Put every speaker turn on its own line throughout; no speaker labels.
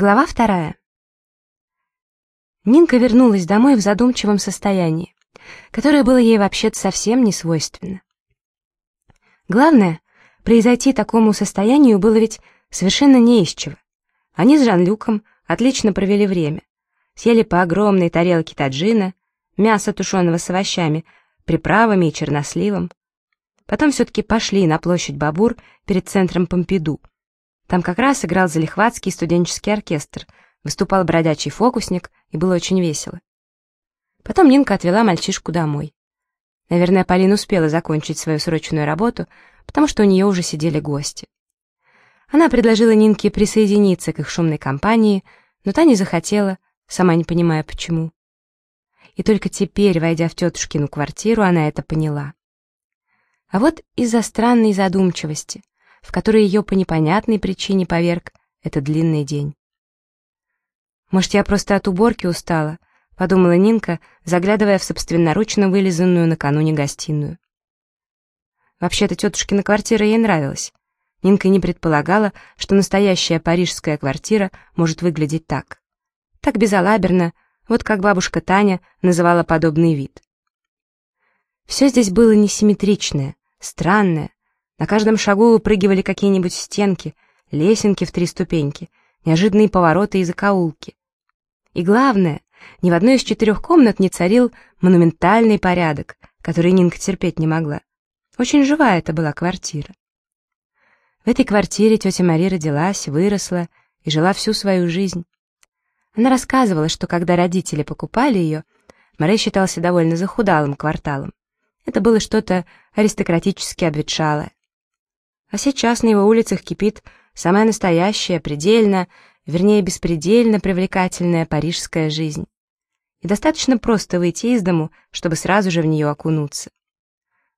Глава вторая. Нинка вернулась домой в задумчивом состоянии, которое было ей вообще-то совсем не свойственно. Главное, произойти такому состоянию было ведь совершенно не из чего. Они с Жан-Люком отлично провели время, съели по огромной тарелке таджина, мясо тушеного с овощами, приправами и черносливом. Потом все-таки пошли на площадь Бабур перед центром Помпиду, там как раз играл залихватский студенческий оркестр, выступал бродячий фокусник, и было очень весело. Потом Нинка отвела мальчишку домой. Наверное, Полина успела закончить свою срочную работу, потому что у нее уже сидели гости. Она предложила Нинке присоединиться к их шумной компании, но та не захотела, сама не понимая почему. И только теперь, войдя в тетушкину квартиру, она это поняла. А вот из-за странной задумчивости, в который ее по непонятной причине поверг этот длинный день. «Может, я просто от уборки устала?» — подумала Нинка, заглядывая в собственноручно вылизанную накануне гостиную. Вообще-то тетушкина квартира ей нравилась. Нинка не предполагала, что настоящая парижская квартира может выглядеть так. Так безалаберно, вот как бабушка Таня называла подобный вид. Все здесь было несимметричное, странное, на каждом шагу выпрыгивали какие-нибудь стенки, лесенки в три ступеньки, неожиданные повороты и закоулки. И главное, ни в одной из четырех комнат не царил монументальный порядок, который Нинка терпеть не могла. Очень живая это была квартира. В этой квартире тетя Мари родилась, выросла и жила всю свою жизнь. Она рассказывала, что когда родители покупали ее, Море считался довольно захудалым кварталом. Это было что-то аристократически обветшалое. А сейчас на его улицах кипит самая настоящая, предельно, вернее, беспредельно привлекательная парижская жизнь. И достаточно просто выйти из дому, чтобы сразу же в нее окунуться.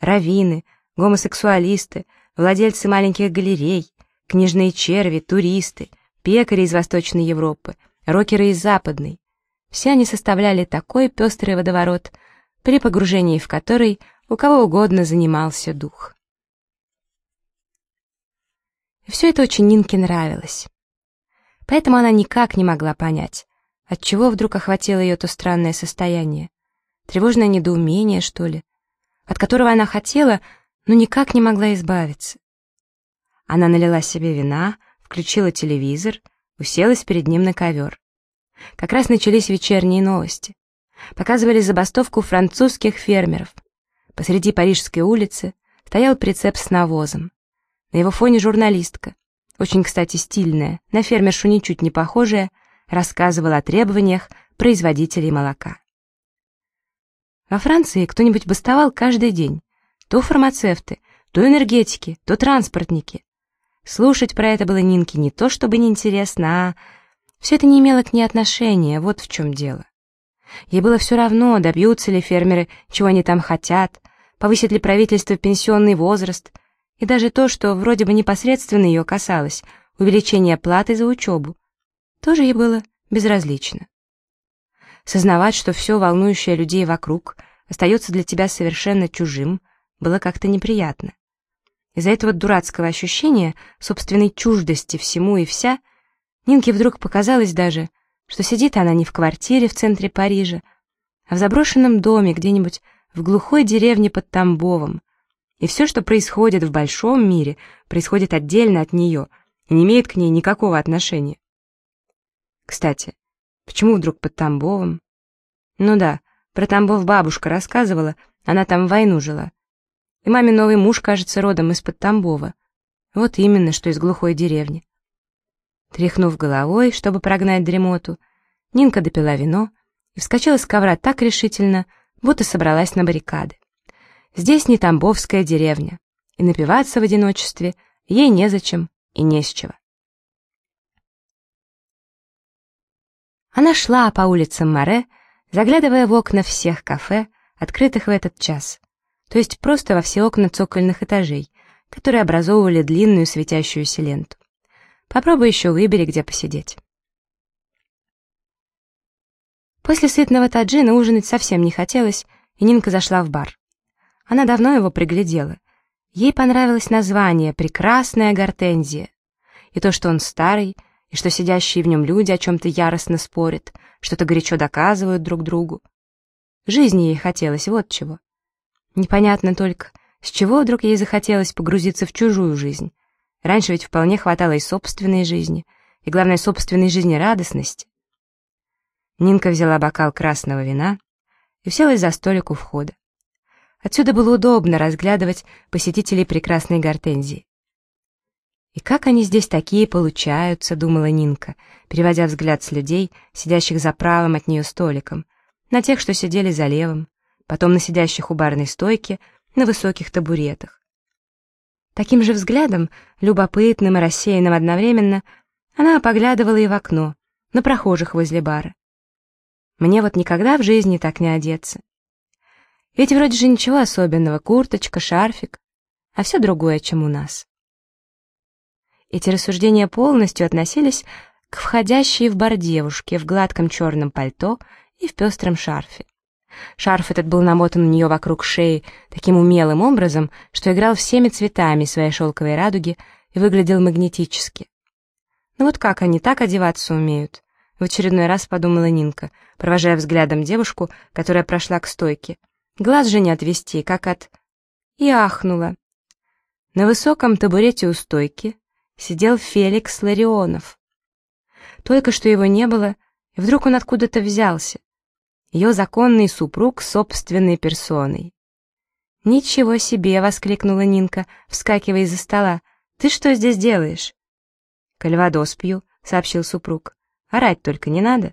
Равины, гомосексуалисты, владельцы маленьких галерей, книжные черви, туристы, пекари из Восточной Европы, рокеры из Западной. Все они составляли такой пестрый водоворот, при погружении в который у кого угодно занимался дух. И все это очень Нинке нравилось. Поэтому она никак не могла понять, отчего вдруг охватило ее то странное состояние. Тревожное недоумение, что ли, от которого она хотела, но никак не могла избавиться. Она налила себе вина, включила телевизор, уселась перед ним на ковер. Как раз начались вечерние новости. Показывали забастовку французских фермеров. Посреди Парижской улицы стоял прицеп с навозом. На его фоне журналистка, очень, кстати, стильная, на фермершу ничуть не похожая, рассказывала о требованиях производителей молока. Во Франции кто-нибудь бастовал каждый день. То фармацевты, то энергетики, то транспортники. Слушать про это было Нинке не то чтобы неинтересно, а... Все это не имело к ней отношения, вот в чем дело. Ей было все равно, добьются ли фермеры, чего они там хотят, повысит ли правительство пенсионный возраст — и даже то, что вроде бы непосредственно ее касалось, увеличение платы за учебу, тоже ей было безразлично. Сознавать, что все волнующее людей вокруг остается для тебя совершенно чужим, было как-то неприятно. Из-за этого дурацкого ощущения собственной чуждости всему и вся, Нинке вдруг показалось даже, что сидит она не в квартире в центре Парижа, а в заброшенном доме где-нибудь в глухой деревне под Тамбовом, и все, что происходит в большом мире, происходит отдельно от нее и не имеет к ней никакого отношения. Кстати, почему вдруг под Тамбовом? Ну да, про Тамбов бабушка рассказывала, она там в войну жила. И маме новый муж, кажется, родом из-под Тамбова. Вот именно, что из глухой деревни. Тряхнув головой, чтобы прогнать дремоту, Нинка допила вино и вскочила с ковра так решительно, будто собралась на баррикады. Здесь не Тамбовская деревня, и напиваться в одиночестве ей незачем и не с чего. Она шла по улицам Море, заглядывая в окна всех кафе, открытых в этот час, то есть просто во все окна цокольных этажей, которые образовывали длинную светящуюся ленту. Попробуй еще выбери, где посидеть. После сытного таджина ужинать совсем не хотелось, и Нинка зашла в бар. Она давно его приглядела. Ей понравилось название «Прекрасная гортензия». И то, что он старый, и что сидящие в нем люди о чем-то яростно спорят, что-то горячо доказывают друг другу. Жизни ей хотелось, вот чего. Непонятно только, с чего вдруг ей захотелось погрузиться в чужую жизнь. Раньше ведь вполне хватало и собственной жизни, и, главное, собственной жизнерадостности. Нинка взяла бокал красного вина и уселась за столик у входа. Отсюда было удобно разглядывать посетителей прекрасной гортензии. «И как они здесь такие получаются?» — думала Нинка, переводя взгляд с людей, сидящих за правым от нее столиком, на тех, что сидели за левым, потом на сидящих у барной стойки, на высоких табуретах. Таким же взглядом, любопытным и рассеянным одновременно, она поглядывала и в окно, на прохожих возле бара. Мне вот никогда в жизни так не одеться. Ведь вроде же ничего особенного, курточка, шарфик, а все другое, чем у нас. Эти рассуждения полностью относились к входящей в бар девушке в гладком черном пальто и в пестром шарфе. Шарф этот был намотан у нее вокруг шеи таким умелым образом, что играл всеми цветами своей шелковой радуги и выглядел магнетически. Ну вот как они так одеваться умеют? В очередной раз подумала Нинка, провожая взглядом девушку, которая прошла к стойке. Глаз же не отвести, как от... И ахнула. На высоком табурете у стойки сидел Феликс Ларионов. Только что его не было, и вдруг он откуда-то взялся. Ее законный супруг собственной персоной. «Ничего себе!» — воскликнула Нинка, вскакивая из-за стола. «Ты что здесь делаешь?» «Кальвадос пью», — сообщил супруг. Орать только не надо.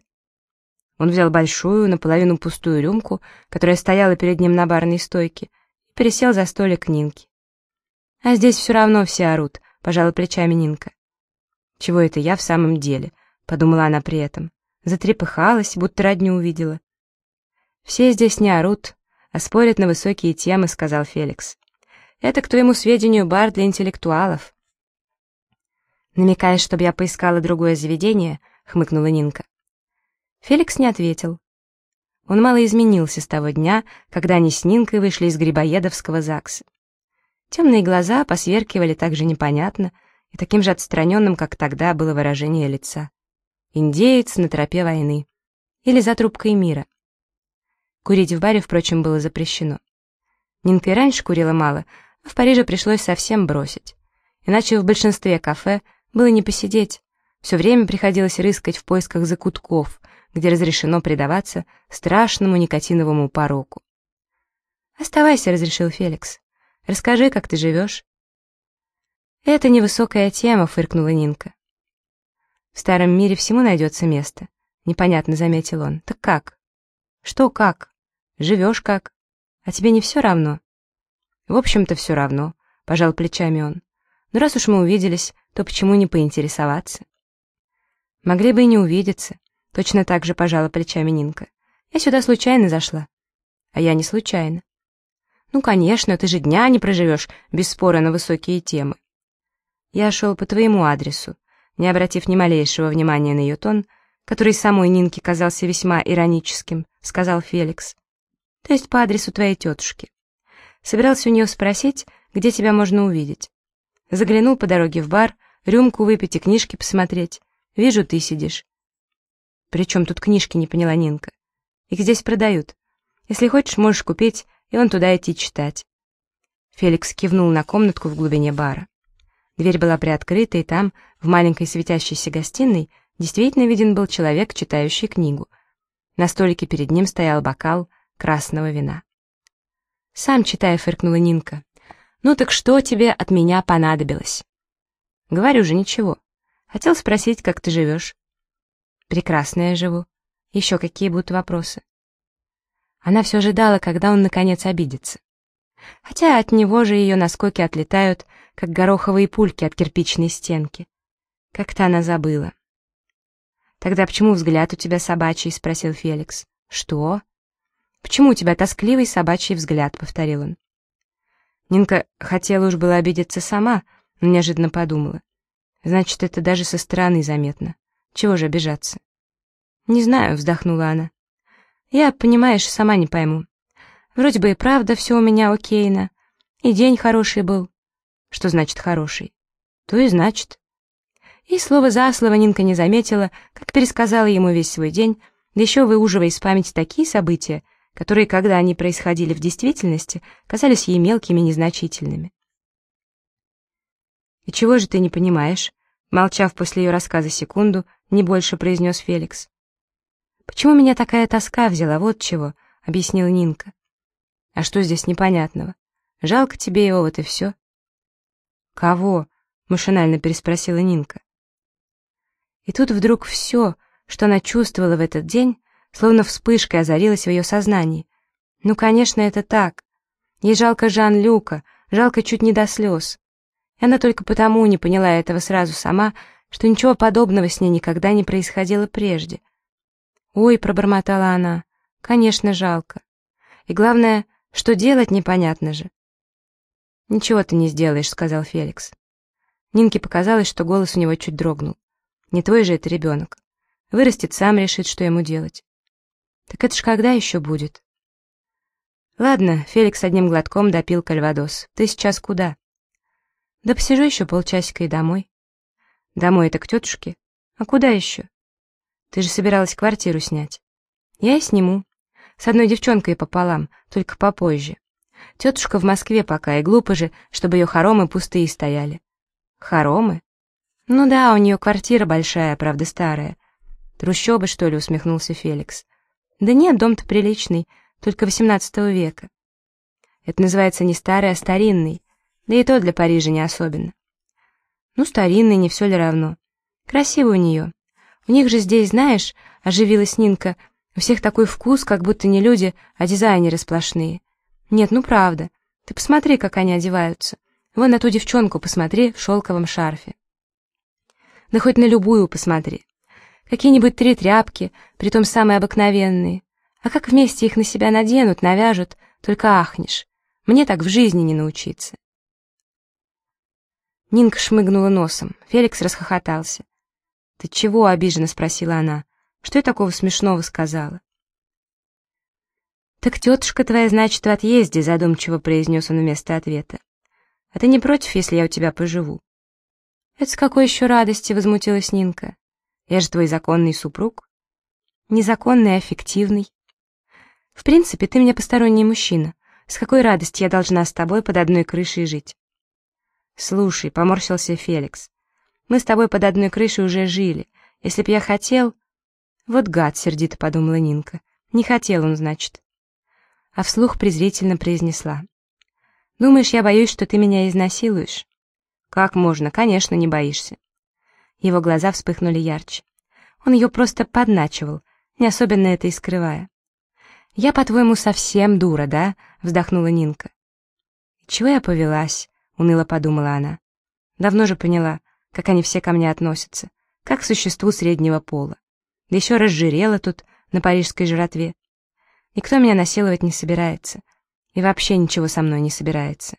Он взял большую, наполовину пустую рюмку, которая стояла перед ним на барной стойке, и пересел за столик Нинки. «А здесь все равно все орут», — пожала плечами Нинка. «Чего это я в самом деле?» — подумала она при этом. Затрепыхалась, будто родню увидела. «Все здесь не орут, а спорят на высокие темы», — сказал Феликс. «Это, к твоему сведению, бар для интеллектуалов». «Намекаешь, чтобы я поискала другое заведение?» — хмыкнула Нинка. Феликс не ответил. Он мало изменился с того дня, когда они с Нинкой вышли из Грибоедовского ЗАГСа. Темные глаза посверкивали так же непонятно и таким же отстраненным, как тогда было выражение лица. Индеец на тропе войны. Или за трубкой мира. Курить в баре, впрочем, было запрещено. Нинка и раньше курила мало, а в Париже пришлось совсем бросить. Иначе в большинстве кафе было не посидеть, все время приходилось рыскать в поисках закутков, где разрешено предаваться страшному никотиновому пороку. «Оставайся», — разрешил Феликс. «Расскажи, как ты живешь». «Это невысокая тема», — фыркнула Нинка. «В старом мире всему найдется место», — непонятно заметил он. «Так как?» «Что как? Живешь как? А тебе не все равно?» «В общем-то, все равно», — пожал плечами он. «Но раз уж мы увиделись, то почему не поинтересоваться?» Могли бы и не увидеться. Точно так же пожала плечами Нинка. Я сюда случайно зашла. А я не случайно. Ну, конечно, ты же дня не проживешь без спора на высокие темы. Я шел по твоему адресу, не обратив ни малейшего внимания на ее тон, который самой Нинке казался весьма ироническим, сказал Феликс. То есть по адресу твоей тетушки. Собирался у нее спросить, где тебя можно увидеть. Заглянул по дороге в бар, рюмку выпить и книжки посмотреть. Вижу, ты сидишь. При чем тут книжки, не поняла Нинка. Их здесь продают. Если хочешь, можешь купить, и он туда идти читать. Феликс кивнул на комнатку в глубине бара. Дверь была приоткрыта, и там, в маленькой светящейся гостиной, действительно виден был человек, читающий книгу. На столике перед ним стоял бокал красного вина. «Сам читай», — фыркнула Нинка. «Ну так что тебе от меня понадобилось?» «Говорю же, ничего. Хотел спросить, как ты живешь?» «Прекрасно я живу. Еще какие будут вопросы?» Она все ожидала, когда он, наконец, обидится. Хотя от него же ее наскоки отлетают, как гороховые пульки от кирпичной стенки. Как-то она забыла. «Тогда почему взгляд у тебя собачий?» — спросил Феликс. «Что?» «Почему у тебя тоскливый собачий взгляд?» — повторил он. Нинка хотела уж было обидеться сама, но неожиданно подумала. Значит, это даже со стороны заметно. Чего же обижаться? Не знаю, вздохнула она. Я, понимаешь, сама не пойму. Вроде бы и правда все у меня окейно. И день хороший был. Что значит хороший? То и значит. И слово за слово Нинка не заметила, как пересказала ему весь свой день, да еще выуживая из памяти такие события, которые, когда они происходили в действительности, казались ей мелкими и незначительными. «И чего же ты не понимаешь?» Молчав после ее рассказа секунду, не больше произнес Феликс. «Почему меня такая тоска взяла, вот чего?» — объяснила Нинка. «А что здесь непонятного? Жалко тебе его, вот и все». «Кого?» — машинально переспросила Нинка. И тут вдруг все, что она чувствовала в этот день, словно вспышкой озарилось в ее сознании. Ну, конечно, это так. Ей жалко Жан-Люка, жалко чуть не до слез. Она только потому не поняла этого сразу сама, что ничего подобного с ней никогда не происходило прежде. «Ой», — пробормотала она, — «конечно, жалко. И главное, что делать непонятно же». «Ничего ты не сделаешь», — сказал Феликс. Нинке показалось, что голос у него чуть дрогнул. «Не твой же это ребенок. Вырастет, сам решит, что ему делать». «Так это ж когда еще будет?» «Ладно», — Феликс одним глотком допил кальвадос. «Ты сейчас куда?» «Да посижу еще полчасика и домой». «Домой это к тетушке? А куда еще?» «Ты же собиралась квартиру снять». «Я и сниму. С одной девчонкой пополам, только попозже. Тетушка в Москве пока, и глупо же, чтобы ее хоромы пустые стояли». «Хоромы?» «Ну да, у нее квартира большая, правда старая». «Трущобы, что ли?» — усмехнулся Феликс. «Да нет, дом-то приличный, только XVIII века. Это называется не старый, а старинный, да и то для Парижа не особенно. Ну, старинный, не все ли равно. Красиво у нее. У них же здесь, знаешь, оживилась Нинка, у всех такой вкус, как будто не люди, а дизайнеры сплошные. Нет, ну правда. Ты посмотри, как они одеваются. Вон на ту девчонку посмотри в шелковом шарфе. Да хоть на любую посмотри. Какие-нибудь три тряпки, притом самые обыкновенные. А как вместе их на себя наденут, навяжут, только ахнешь. Мне так в жизни не научиться. Нинка шмыгнула носом. Феликс расхохотался. «Ты чего?» — обиженно спросила она. «Что я такого смешного сказала?» «Так тетушка твоя, значит, в отъезде», — задумчиво произнес он вместо ответа. «А ты не против, если я у тебя поживу?» «Это с какой еще радости?» — возмутилась Нинка. «Я же твой законный супруг». «Незаконный, а фиктивный». В принципе, ты мне посторонний мужчина. С какой радости я должна с тобой под одной крышей жить? Слушай, поморщился Феликс. Мы с тобой под одной крышей уже жили. Если б я хотел... Вот гад, сердито подумала Нинка. Не хотел он, значит. А вслух презрительно произнесла. Думаешь, я боюсь, что ты меня изнасилуешь? Как можно? Конечно, не боишься. Его глаза вспыхнули ярче. Он ее просто подначивал, не особенно это и скрывая. «Я, по-твоему, совсем дура, да?» — вздохнула Нинка. «Чего я повелась?» — уныло подумала она. «Давно же поняла, как они все ко мне относятся, как к существу среднего пола. Да еще разжирела тут, на парижской жратве. Никто меня насиловать не собирается. И вообще ничего со мной не собирается».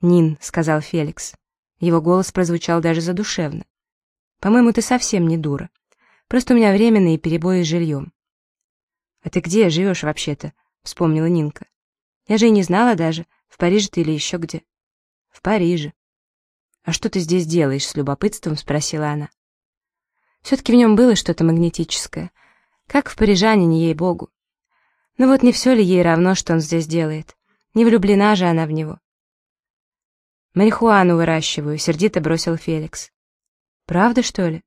«Нин», — сказал Феликс. Его голос прозвучал даже задушевно. «По-моему, ты совсем не дура. Просто у меня временные перебои с жильем. «А ты где живешь вообще-то?» — вспомнила Нинка. «Я же и не знала даже, в Париже ты или еще где». «В Париже». «А что ты здесь делаешь?» — с любопытством спросила она. Все-таки в нем было что-то магнетическое. Как в парижанине, ей-богу. Но вот не все ли ей равно, что он здесь делает? Не влюблена же она в него. «Марихуану выращиваю», — сердито бросил Феликс. «Правда, что ли?»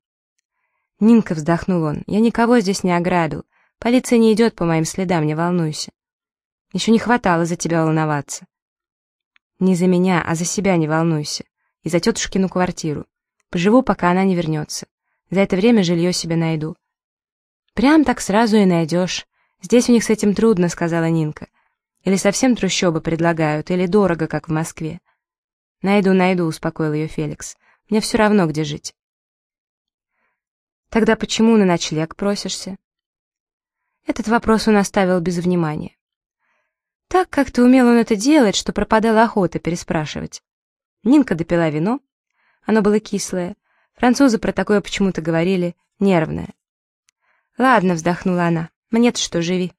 Нинка вздохнул он. «Я никого здесь не ограбил. Полиция не идет по моим следам, не волнуйся. Еще не хватало за тебя волноваться. Не за меня, а за себя не волнуйся. И за тетушкину квартиру. Поживу, пока она не вернется. За это время жилье себе найду. Прям так сразу и найдешь. Здесь у них с этим трудно, сказала Нинка. Или совсем трущобы предлагают, или дорого, как в Москве. Найду, найду, успокоил ее Феликс. Мне все равно, где жить. Тогда почему на ночлег просишься? Этот вопрос он оставил без внимания. Так как-то умел он это делать, что пропадала охота переспрашивать. Нинка допила вино. Оно было кислое. Французы про такое почему-то говорили «нервное». «Ладно», — вздохнула она, — «мне-то что, живи».